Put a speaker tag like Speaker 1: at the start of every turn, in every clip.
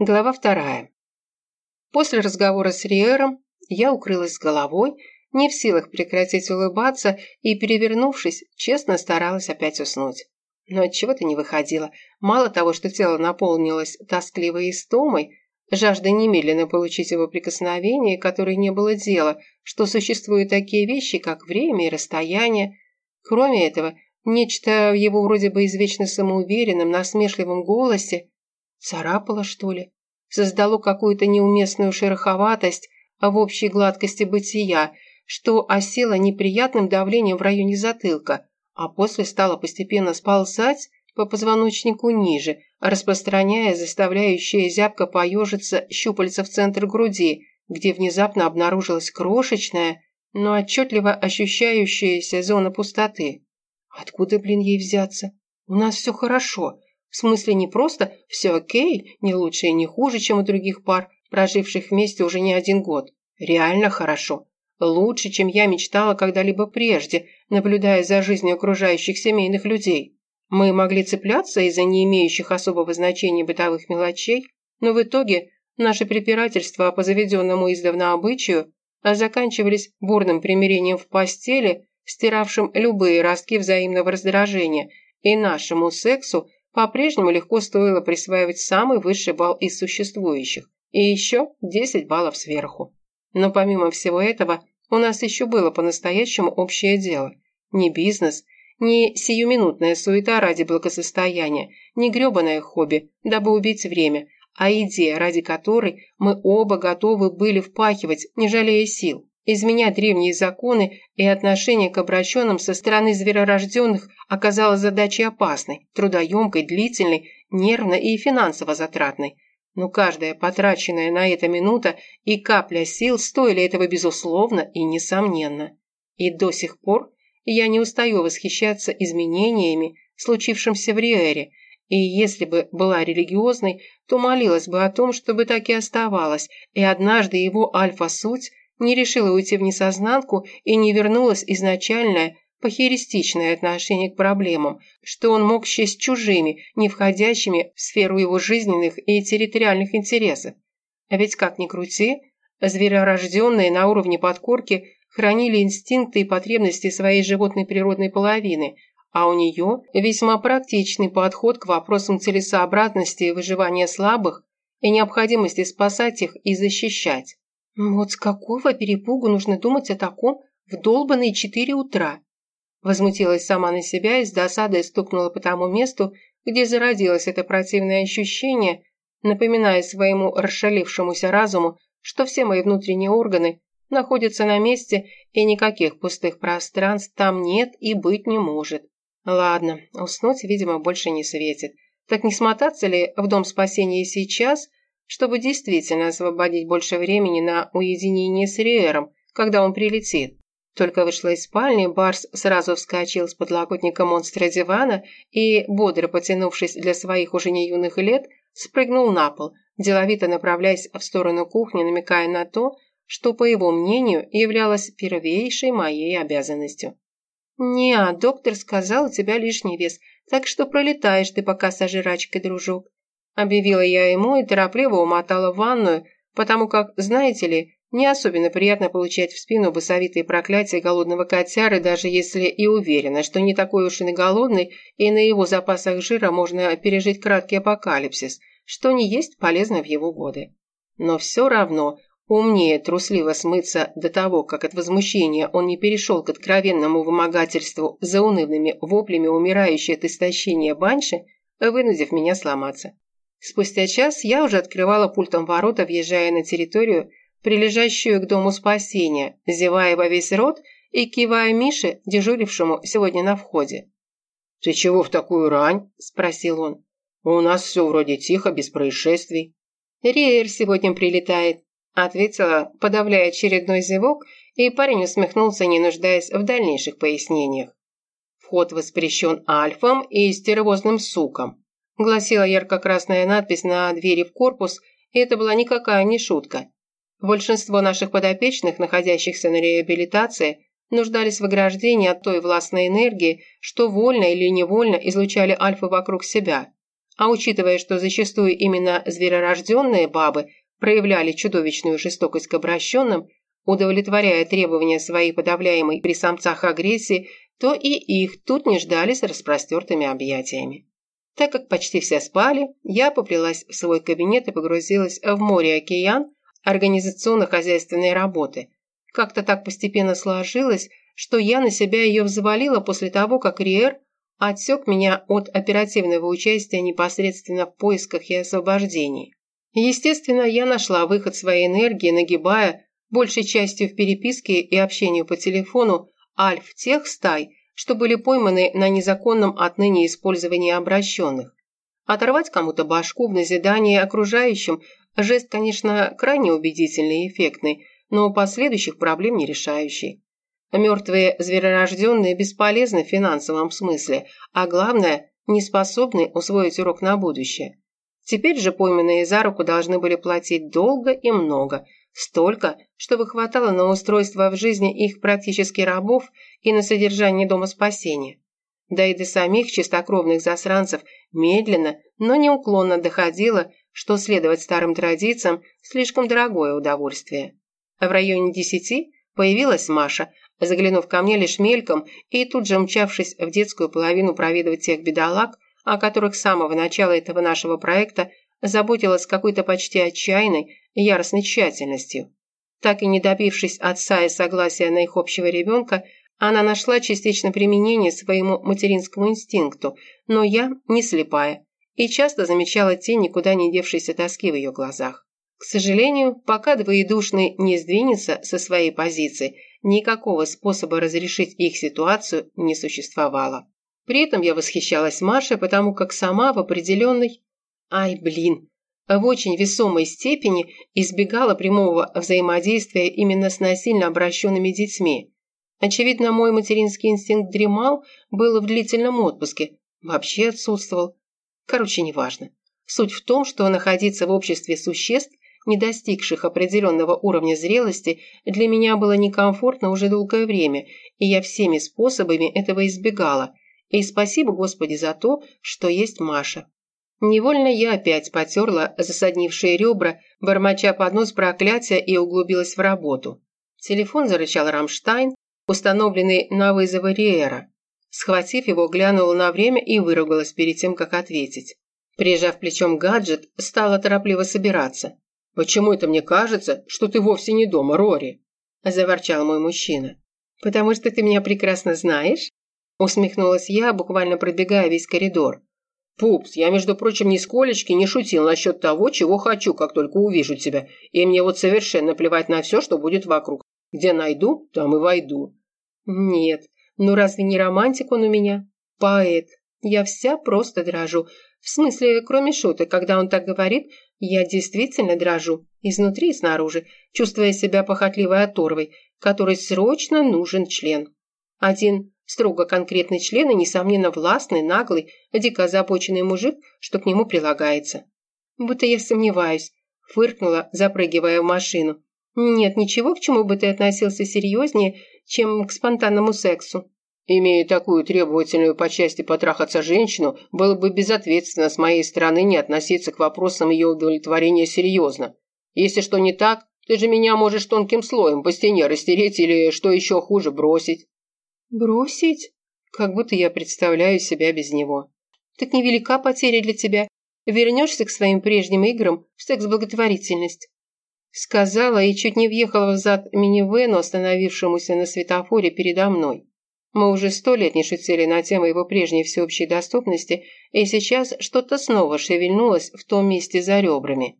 Speaker 1: Глава вторая. После разговора с Риером я укрылась головой, не в силах прекратить улыбаться и, перевернувшись, честно старалась опять уснуть. Но от чего то не выходило. Мало того, что тело наполнилось тоскливой истомой, жаждой немедленно получить его прикосновение, которой не было дела, что существуют такие вещи, как время и расстояние. Кроме этого, нечто в его вроде бы извечно самоуверенном, насмешливом голосе Царапало, что ли? Создало какую-то неуместную шероховатость в общей гладкости бытия, что осело неприятным давлением в районе затылка, а после стало постепенно сползать по позвоночнику ниже, распространяя заставляющее зябко поежиться щупальца в центр груди, где внезапно обнаружилась крошечная, но отчетливо ощущающаяся зона пустоты. Откуда, блин, ей взяться? У нас все хорошо. В смысле не просто «все окей», не лучше и не хуже, чем у других пар, проживших вместе уже не один год. Реально хорошо. Лучше, чем я мечтала когда-либо прежде, наблюдая за жизнью окружающих семейных людей. Мы могли цепляться из-за не имеющих особого значения бытовых мелочей, но в итоге наши препирательства по заведенному издавна обычаю заканчивались бурным примирением в постели, стиравшим любые ростки взаимного раздражения, и нашему сексу по-прежнему легко стоило присваивать самый высший балл из существующих. И еще 10 баллов сверху. Но помимо всего этого, у нас еще было по-настоящему общее дело. Не бизнес, не сиюминутная суета ради благосостояния, не гребаное хобби, дабы убить время, а идея, ради которой мы оба готовы были впахивать, не жалея сил изменять древние законы и отношение к обращенным со стороны зверорожденных оказалось задачей опасной, трудоемкой, длительной, нервно и финансово затратной. Но каждая потраченная на это минута и капля сил стоили этого безусловно и несомненно. И до сих пор я не устаю восхищаться изменениями, случившимся в Риэре, и если бы была религиозной, то молилась бы о том, чтобы так и оставалось, и однажды его альфа-суть не решила уйти в несознанку и не вернулась изначальное похеристичное отношение к проблемам, что он мог счесть чужими, не входящими в сферу его жизненных и территориальных интересов. А ведь как ни крути, зверорожденные на уровне подкорки хранили инстинкты и потребности своей животной природной половины, а у нее весьма практичный подход к вопросам целесообразности выживания слабых и необходимости спасать их и защищать. «Вот с какого перепугу нужно думать о таком в долбанные четыре утра?» Возмутилась сама на себя и с досадой стукнула по тому месту, где зародилось это противное ощущение, напоминая своему расшалившемуся разуму, что все мои внутренние органы находятся на месте и никаких пустых пространств там нет и быть не может. Ладно, уснуть, видимо, больше не светит. Так не смотаться ли в дом спасения сейчас чтобы действительно освободить больше времени на уединение с Риэром, когда он прилетит. Только вышла из спальни, Барс сразу вскочил с подлокотника монстра дивана и, бодро потянувшись для своих уже не юных лет, спрыгнул на пол, деловито направляясь в сторону кухни, намекая на то, что, по его мнению, являлось первейшей моей обязанностью. «Не, а доктор сказал, у тебя лишний вес, так что пролетаешь ты пока с ожирачкой, дружок», Объявила я ему и торопливо умотала в ванную, потому как, знаете ли, не особенно приятно получать в спину басовитые проклятия голодного котяры, даже если и уверена, что не такой уж и на голодный, и на его запасах жира можно пережить краткий апокалипсис, что не есть полезно в его годы. Но все равно умнее трусливо смыться до того, как от возмущения он не перешел к откровенному вымогательству за унывными воплями умирающей от истощения банши, вынудив меня сломаться. Спустя час я уже открывала пультом ворота, въезжая на территорию, прилежащую к дому спасения, зевая во весь рот и кивая Мише, дежурившему сегодня на входе. «Ты чего в такую рань?» – спросил он. «У нас все вроде тихо, без происшествий». «Риэр сегодня прилетает», – ответила, подавляя очередной зевок, и парень усмехнулся, не нуждаясь в дальнейших пояснениях. Вход воспрещен альфом и стервозным суком гласила ярко-красная надпись на двери в корпус, и это была никакая не шутка. Большинство наших подопечных, находящихся на реабилитации, нуждались в ограждении от той властной энергии, что вольно или невольно излучали альфы вокруг себя. А учитывая, что зачастую именно зверорожденные бабы проявляли чудовищную жестокость к обращенным, удовлетворяя требования своей подавляемой при самцах агрессии, то и их тут не ждали с распростертыми объятиями. Так как почти все спали, я поплелась в свой кабинет и погрузилась в море-океан организационно-хозяйственной работы. Как-то так постепенно сложилось, что я на себя ее взвалила после того, как Риэр отсек меня от оперативного участия непосредственно в поисках и освобождении. Естественно, я нашла выход своей энергии, нагибая, большей частью в переписке и общению по телефону, альф тех стай, что были пойманы на незаконном отныне использовании обращенных. Оторвать кому-то башку в назидание окружающим – жест, конечно, крайне убедительный и эффектный, но последующих проблем не решающий. Мертвые зверорожденные бесполезны в финансовом смысле, а главное, не способны усвоить урок на будущее. Теперь же пойманные за руку должны были платить долго и много, столько, чтобы хватало на устройство в жизни их практически рабов и на содержание дома спасения. Да и до самих чистокровных засранцев медленно, но неуклонно доходило, что следовать старым традициям – слишком дорогое удовольствие. В районе десяти появилась Маша, заглянув ко мне лишь мельком и тут же мчавшись в детскую половину проведывать тех бедолаг, о которых с самого начала этого нашего проекта заботилась какой-то почти отчаянной яростной тщательностью. Так и не добившись отца и согласия на их общего ребенка, она нашла частично применение своему материнскому инстинкту, но я не слепая и часто замечала тень никуда не девшейся тоски в ее глазах. К сожалению, пока двоедушный не сдвинется со своей позиции, никакого способа разрешить их ситуацию не существовало. При этом я восхищалась Машей, потому как сама в определенной... Ай, блин! В очень весомой степени избегала прямого взаимодействия именно с насильно обращенными детьми. Очевидно, мой материнский инстинкт дремал, был в длительном отпуске, вообще отсутствовал. Короче, неважно. Суть в том, что находиться в обществе существ, не достигших определенного уровня зрелости, для меня было некомфортно уже долгое время, и я всеми способами этого избегала. И спасибо Господи за то, что есть Маша. Невольно я опять потерла засаднившие ребра, бормоча под нос проклятия и углубилась в работу. Телефон зарычал Рамштайн, установленный на вызовы Риэра. Схватив его, глянула на время и выругалась перед тем, как ответить. Прижав плечом гаджет, стала торопливо собираться. «Почему это мне кажется, что ты вовсе не дома, Рори?» – заворчал мой мужчина. «Потому что ты меня прекрасно знаешь?» – усмехнулась я, буквально пробегая весь коридор. «Пупс, я, между прочим, нисколечки не шутил насчет того, чего хочу, как только увижу тебя, и мне вот совершенно плевать на все, что будет вокруг. Где найду, там и войду». «Нет, ну разве не романтик он у меня? Поэт. Я вся просто дрожу. В смысле, кроме шуток, когда он так говорит, я действительно дрожу, изнутри и снаружи, чувствуя себя похотливой оторвой, которой срочно нужен член. Один строго конкретный член и, несомненно, властный, наглый, дико озабоченный мужик, что к нему прилагается. Будто я сомневаюсь, фыркнула, запрыгивая в машину. Нет, ничего, к чему бы ты относился серьезнее, чем к спонтанному сексу.
Speaker 2: Имея такую требовательную по части потрахаться женщину, было бы безответственно с моей стороны не относиться к вопросам ее удовлетворения серьезно. Если что не так, ты же меня можешь тонким слоем по стене растереть или, что еще хуже, бросить».
Speaker 1: «Бросить? Как будто я представляю себя без него. Так невелика потеря для тебя. Вернешься к своим прежним играм в секс-благотворительность». Сказала и чуть не въехала в зад минивену, остановившемуся на светофоре передо мной. Мы уже сто лет не шутили на тему его прежней всеобщей доступности, и сейчас что-то снова шевельнулось в том месте за ребрами.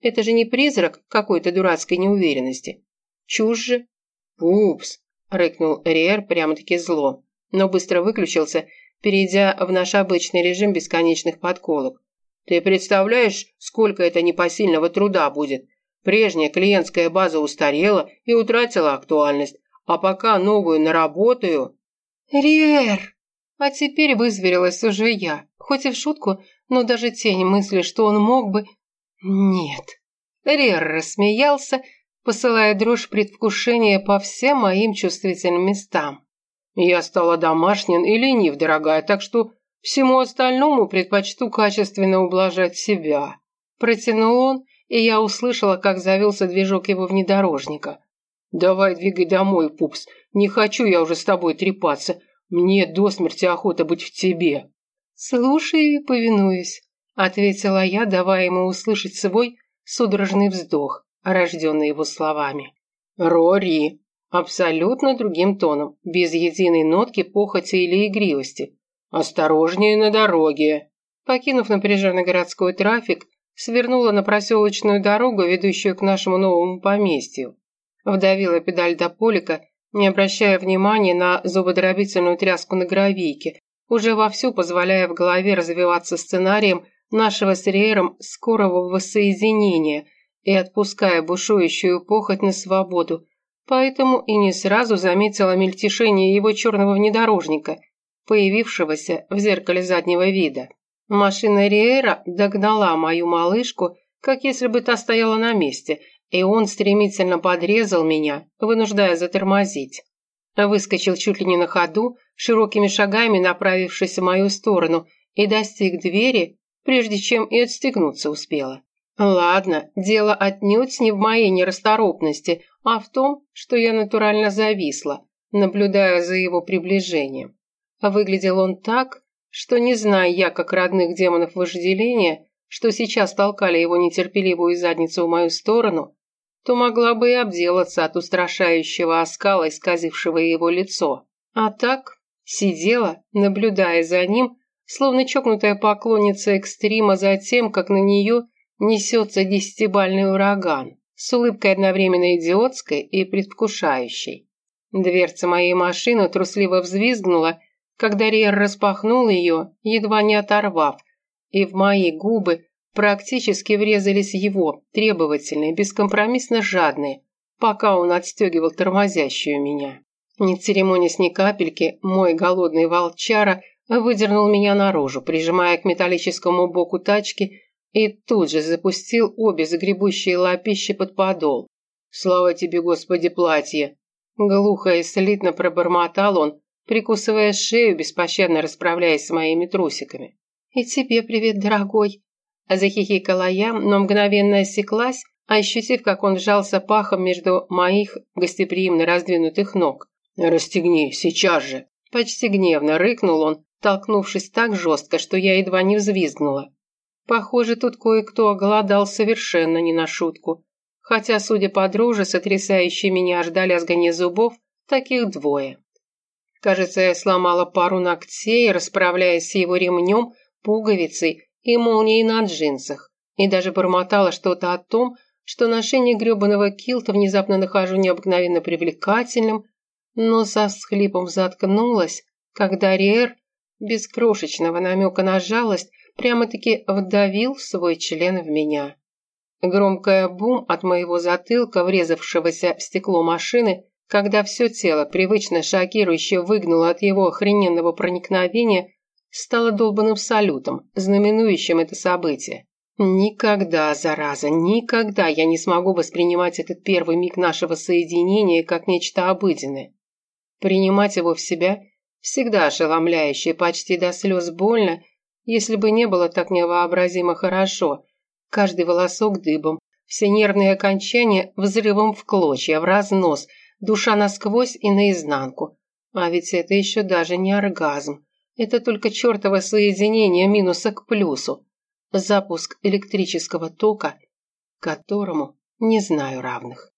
Speaker 1: Это же не призрак какой-то дурацкой неуверенности. Чушь же. «Упс!» – рыкнул Риэр прямо-таки зло, но быстро выключился, перейдя в наш обычный режим бесконечных подколок. «Ты представляешь, сколько это непосильного труда будет? Прежняя клиентская база устарела и утратила актуальность, а пока новую наработаю...» «Риэр!» А теперь вызверилась уже я, хоть и в шутку, но даже тень мысли, что он мог бы... Нет. Риэр рассмеялся, посылая дрожь предвкушения по всем моим чувствительным местам.
Speaker 2: «Я стала домашним и ленив, дорогая, так что Всему остальному предпочту качественно ублажать себя. Протянул он, и я услышала, как завелся движок его внедорожника. «Давай двигай домой, пупс. Не хочу я уже с тобой трепаться. Мне до смерти охота быть в тебе».
Speaker 1: «Слушаю и повинуюсь», — ответила я, давая ему услышать свой судорожный вздох, рожденный его словами.
Speaker 2: «Рори!» Абсолютно другим тоном, без единой нотки похоти или игривости. «Осторожнее на дороге!»
Speaker 1: Покинув напряженный городской трафик, свернула на проселочную дорогу, ведущую к нашему новому поместью. Вдавила педаль до полика, не обращая внимания на зубодробительную тряску на гравийке, уже вовсю позволяя в голове развиваться сценарием нашего с Риером скорого воссоединения и отпуская бушующую похоть на свободу, поэтому и не сразу заметила мельтешение его черного внедорожника, появившегося в зеркале заднего вида. Машина Риера догнала мою малышку, как если бы та стояла на месте, и он стремительно подрезал меня, вынуждая затормозить. Выскочил чуть ли не на ходу, широкими шагами направившись в мою сторону, и достиг двери, прежде чем и отстегнуться успела. Ладно, дело отнюдь не в моей нерасторопности, а в том, что я натурально зависла, наблюдая за его приближением. Выглядел он так, что, не зная я, как родных демонов вожделения, что сейчас толкали его нетерпеливую задницу в мою сторону, то могла бы и обделаться от устрашающего оскала, исказившего его лицо. А так сидела, наблюдая за ним, словно чокнутая поклонница экстрима за тем, как на нее несется десятибальный ураган с улыбкой одновременно идиотской и предвкушающей. Дверца моей машины трусливо взвизгнула, когда Риер распахнул ее, едва не оторвав, и в мои губы практически врезались его, требовательные, бескомпромиссно жадные, пока он отстегивал тормозящую меня. Не церемонясь ни капельки, мой голодный волчара выдернул меня наружу, прижимая к металлическому боку тачки и тут же запустил обе загребущие лапищи под подол. «Слава тебе, Господи, платье!» Глухо и слитно пробормотал он, прикусывая шею, беспощадно расправляясь с моими трусиками. «И тебе привет, дорогой!» Захихикала я, но мгновенно осеклась, ощутив, как он сжался пахом между моих гостеприимно раздвинутых ног.
Speaker 2: «Расстегни, сейчас же!»
Speaker 1: Почти гневно рыкнул он, толкнувшись так жестко, что я едва не взвизгнула. Похоже, тут кое-кто оголодал совершенно не на шутку. Хотя, судя по друже, сотрясающей меня аж до зубов, таких двое. Кажется, я сломала пару ногтей, расправляясь с его ремнем, пуговицей и молнией на джинсах, и даже бормотала что-то о том, что ношение гребаного килта внезапно нахожу необыкновенно привлекательным, но со всхлипом заткнулась, когда Риэр, без крошечного намека на жалость, прямо-таки вдавил свой член в меня. Громкая бум от моего затылка, врезавшегося в стекло машины, когда все тело привычно шокирующе выгнуло от его охрененного проникновения, стало долбанным салютом, знаменующим это событие. Никогда, зараза, никогда я не смогу воспринимать этот первый миг нашего соединения как нечто обыденное. Принимать его в себя всегда ошеломляюще, почти до слез больно если бы не было так невообразимо хорошо. Каждый волосок дыбом, все нервные окончания взрывом в клочья, в разнос, душа насквозь и наизнанку. А ведь это еще даже не оргазм. Это только чертово соединение минуса к плюсу. Запуск электрического тока, которому не знаю равных.